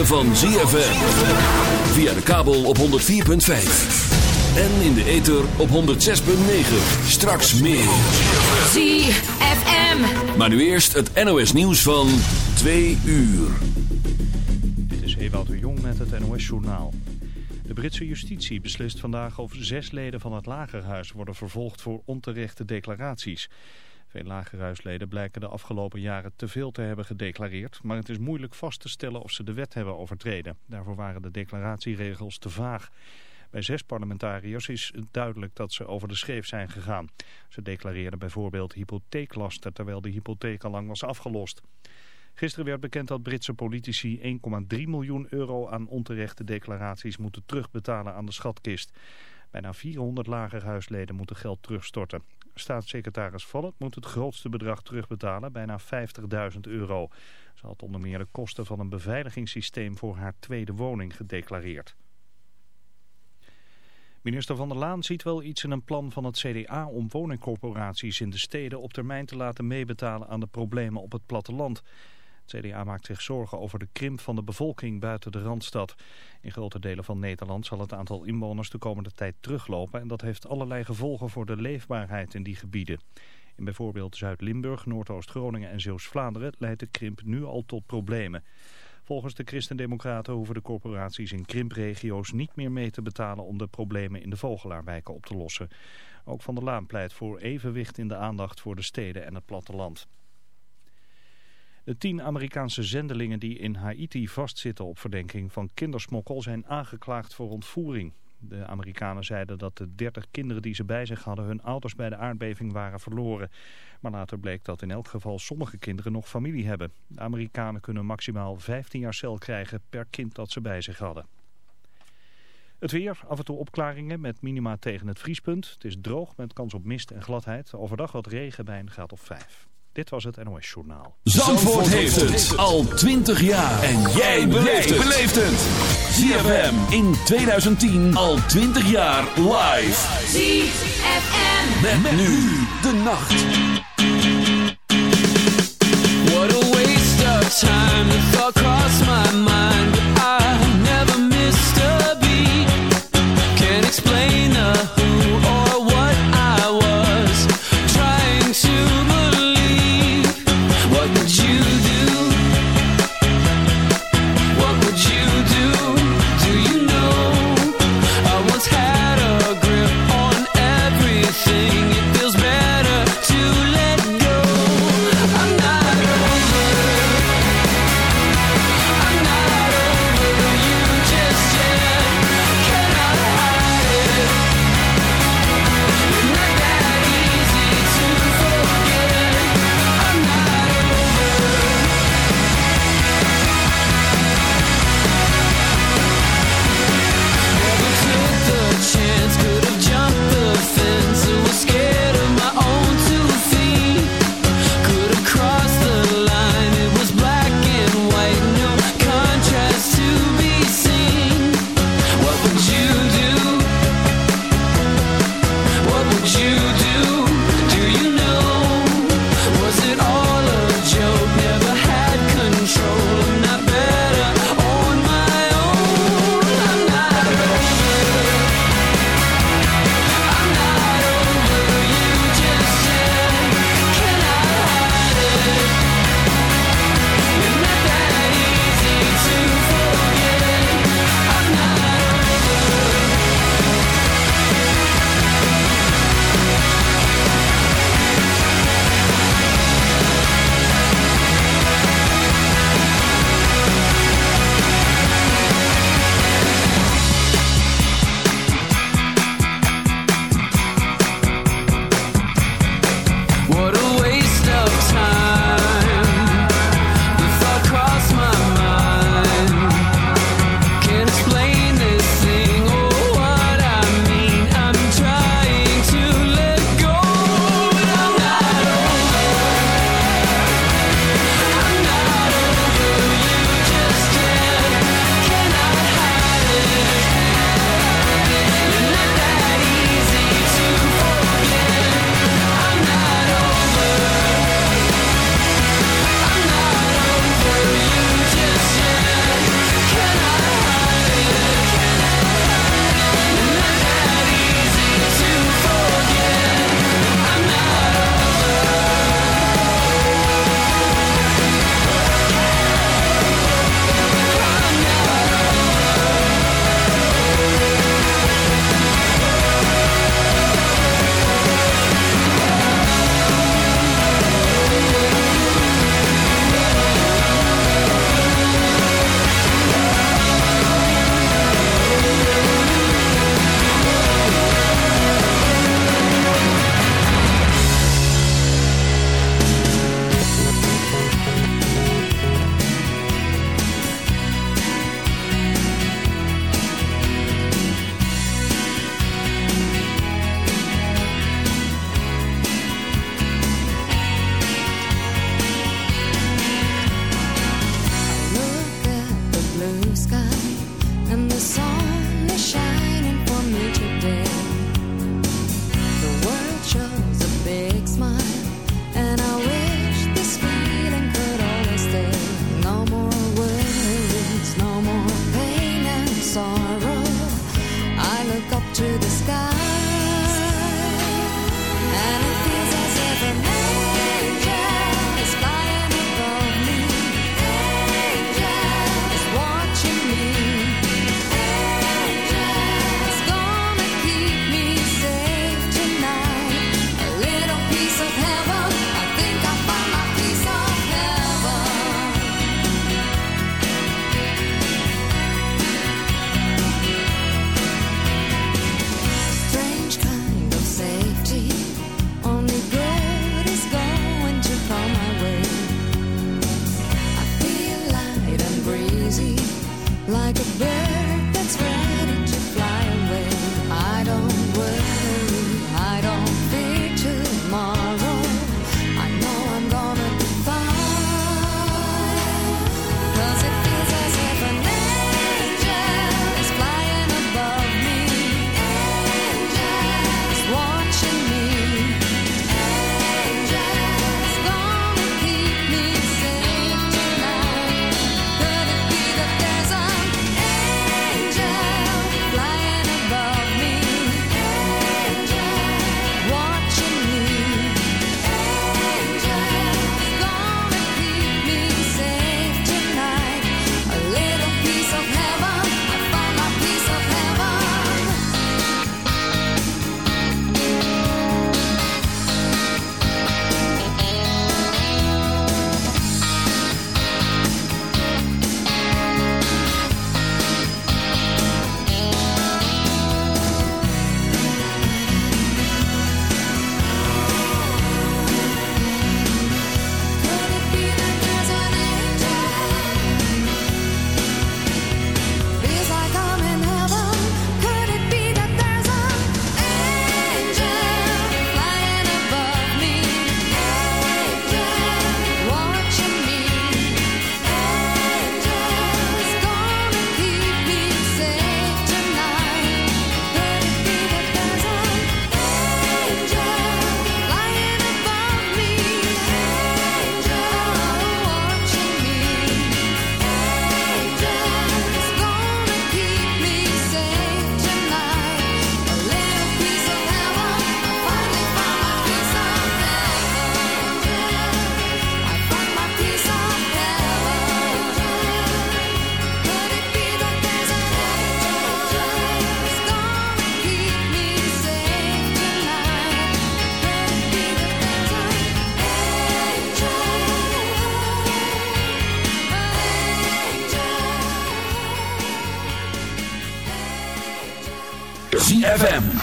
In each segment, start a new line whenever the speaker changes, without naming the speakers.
ritme van ZFM. Via de kabel op 104.5. En in de ether op 106.9. Straks meer.
ZFM.
Maar nu eerst het NOS nieuws van 2 uur.
Dit is Ewout de Jong met het NOS-journaal. De Britse justitie beslist vandaag of zes leden van het Lagerhuis worden vervolgd voor onterechte declaraties. Veel lagerhuisleden blijken de afgelopen jaren te veel te hebben gedeclareerd, maar het is moeilijk vast te stellen of ze de wet hebben overtreden. Daarvoor waren de declaratieregels te vaag. Bij zes parlementariërs is duidelijk dat ze over de scheef zijn gegaan. Ze declareerden bijvoorbeeld hypotheeklasten terwijl de hypotheek al lang was afgelost. Gisteren werd bekend dat Britse politici 1,3 miljoen euro aan onterechte declaraties moeten terugbetalen aan de schatkist. Bijna 400 lagerhuisleden moeten geld terugstorten. Staatssecretaris Vallet moet het grootste bedrag terugbetalen, bijna 50.000 euro. Ze had onder meer de kosten van een beveiligingssysteem voor haar tweede woning gedeclareerd. Minister Van der Laan ziet wel iets in een plan van het CDA om woningcorporaties in de steden op termijn te laten meebetalen aan de problemen op het platteland. Het CDA maakt zich zorgen over de krimp van de bevolking buiten de Randstad. In grote delen van Nederland zal het aantal inwoners de komende tijd teruglopen... en dat heeft allerlei gevolgen voor de leefbaarheid in die gebieden. In bijvoorbeeld Zuid-Limburg, Noordoost-Groningen en Zeeuws-Vlaanderen leidt de krimp nu al tot problemen. Volgens de Christendemocraten hoeven de corporaties in krimpregio's niet meer mee te betalen om de problemen in de vogelaarwijken op te lossen. Ook Van der Laan pleit voor evenwicht in de aandacht voor de steden en het platteland. De tien Amerikaanse zendelingen die in Haiti vastzitten op verdenking van kindersmokkel zijn aangeklaagd voor ontvoering. De Amerikanen zeiden dat de 30 kinderen die ze bij zich hadden hun ouders bij de aardbeving waren verloren. Maar later bleek dat in elk geval sommige kinderen nog familie hebben. De Amerikanen kunnen maximaal 15 jaar cel krijgen per kind dat ze bij zich hadden. Het weer, af en toe opklaringen met minima tegen het vriespunt. Het is droog met kans op mist en gladheid. Overdag wat regen bij een graad of 5. Dit was het NOS Journaal.
Zandvoort heeft het al 20 jaar. En jij beleeft het. ZFM in 2010 al 20 jaar live.
ZFM.
Met, nu de nacht.
What a waste of time. The thought crossed my mind,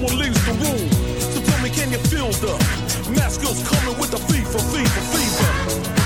will lose the room. So tell me, can you feel the mask coming with the fever, fever, fever?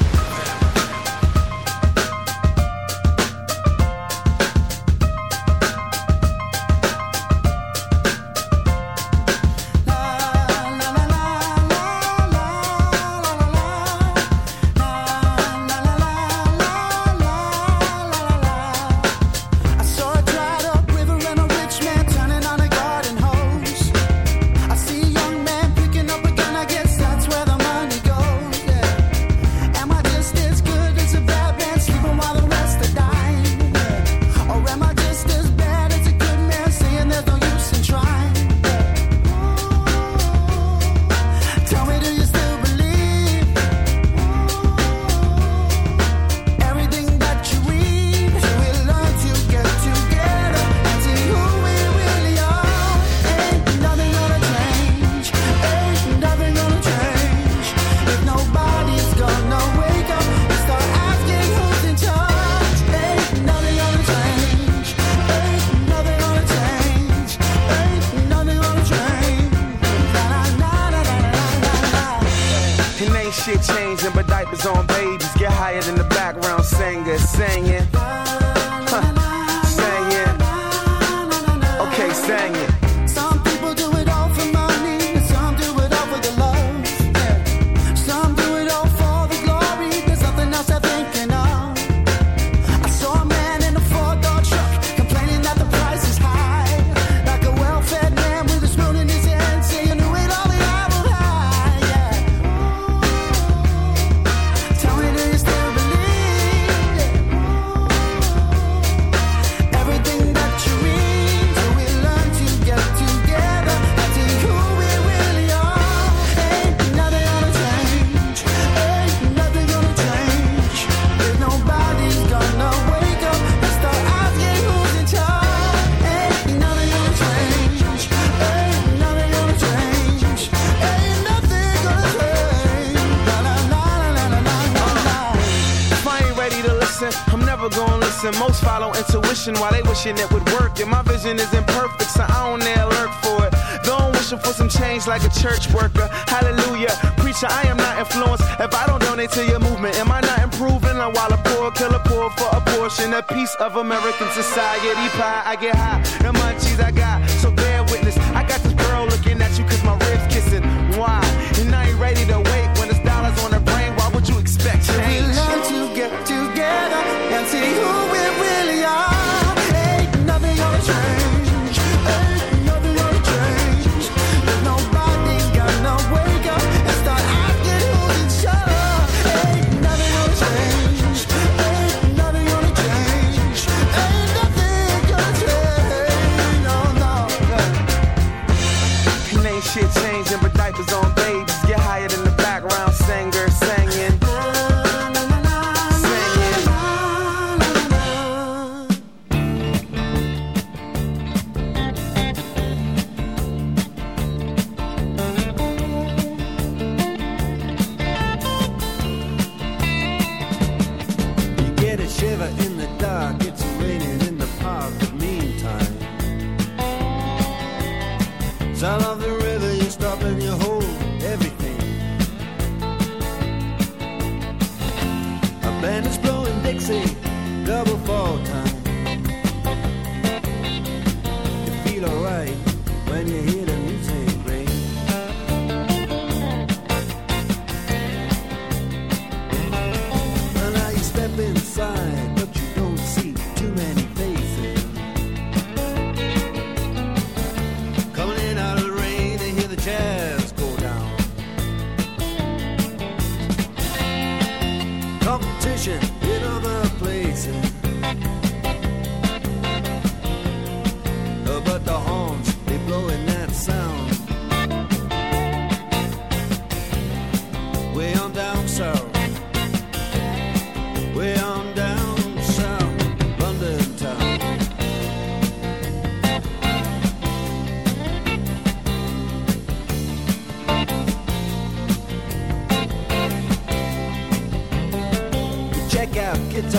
church worker. Hallelujah. Preacher, I am not influenced if I don't donate to your movement. Am I not improving? I'm while a poor killer poor for abortion. A piece of American society pie. I get high. Am I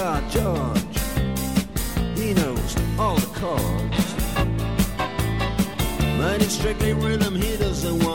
guard George. He knows all the chords. Mine is strictly rhythm, he doesn't want.